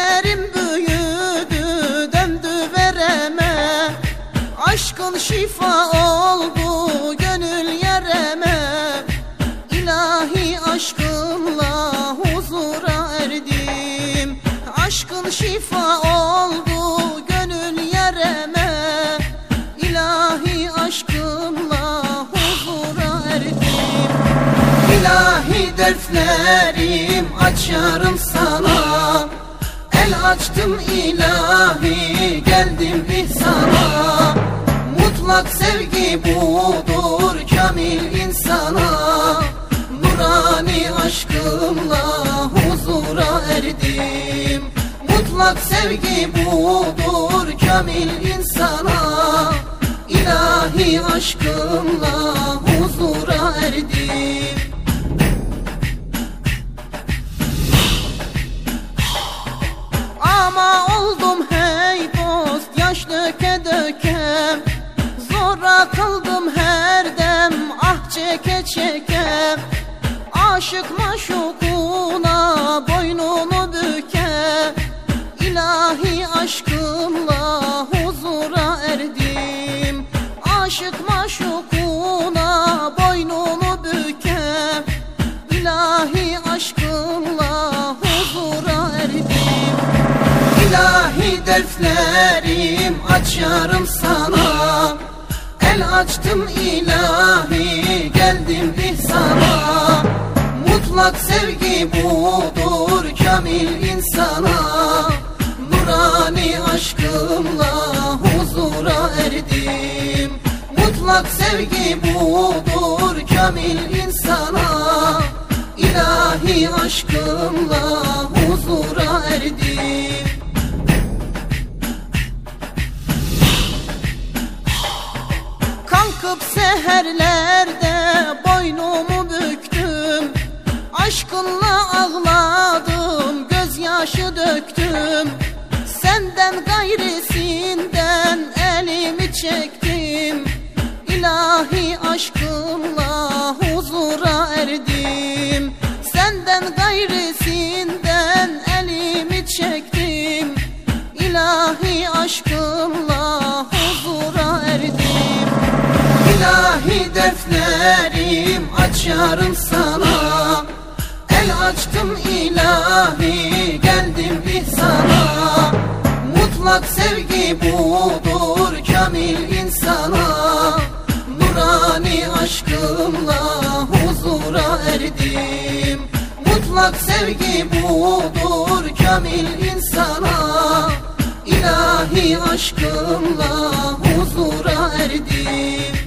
Ellerim büyüdü döndü vereme. Aşkın şifa oldu gönül yereme. İlahi aşkınla huzura erdim. Aşkın şifa oldu gönül yereme. İlahi aşkınla huzura erdim. İlahi dertlerim açarım sana. El açtım ilahi geldim ihsana Mutlak sevgi budur kamil insana. Nurani aşkımla huzura erdim. Mutlak sevgi budur kamil insana. İlahi aşkımla huzura erdim Zora kıldım her dem ah çeke çeke. Aşık maşukuna boynunu büke. İlahi aşkımla huzura erdim. Aşık maşukuna boynunu büke. İlahi aşkımla huzura erdim. İlahi dertlerim açarım sana açtım ilahi geldim ihsana. Mutlak sevgi budur kamil insana. Nurani aşkımla huzura erdim. Mutlak sevgi budur kamil insana. İlahi aşkımla huzura erdim Kalkıp seherlerde boynumu büktüm. Aşkınla ağladım gözyaşı döktüm. Senden gayrisinden elimi çektim. İlahi aşkınla huzura erdim. Senden gayrisinden elimi çektim. İlahi aşkınla İlahi defterim açarım sana. El açtım ilahi geldim ihsana Mutlak sevgi budur kamil insana. Nurani aşkımla huzura erdim. Mutlak sevgi budur kamil insana. İlahi aşkımla huzura erdim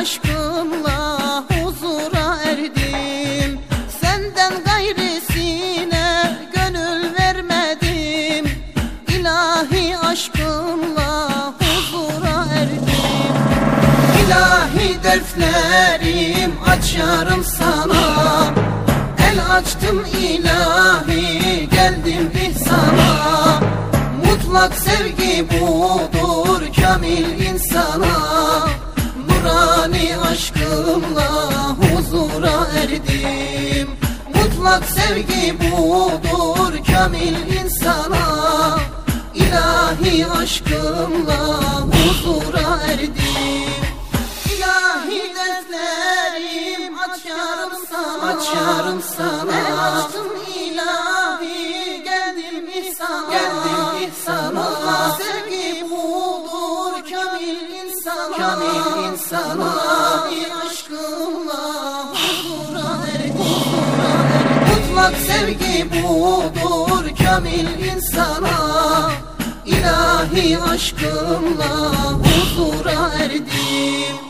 İlahi aşkınla huzura erdim. Senden gayrisine gönül vermedim. İlahi aşkınla huzura erdim. İlahi dertlerim açarım sana. El açtım ilahi geldim ihsana Mutlak sevgi budur kamil aşkımla huzura erdim. Mutlak sevgi budur kamil insana. İlahi aşkımla huzura erdim. İlahi dertlerim açarım sana. Açarım sana. El açtım kamil insana aşkımla huzura erdim Mutlak sevgi budur kamil insana İlahi aşkımla huzura erdim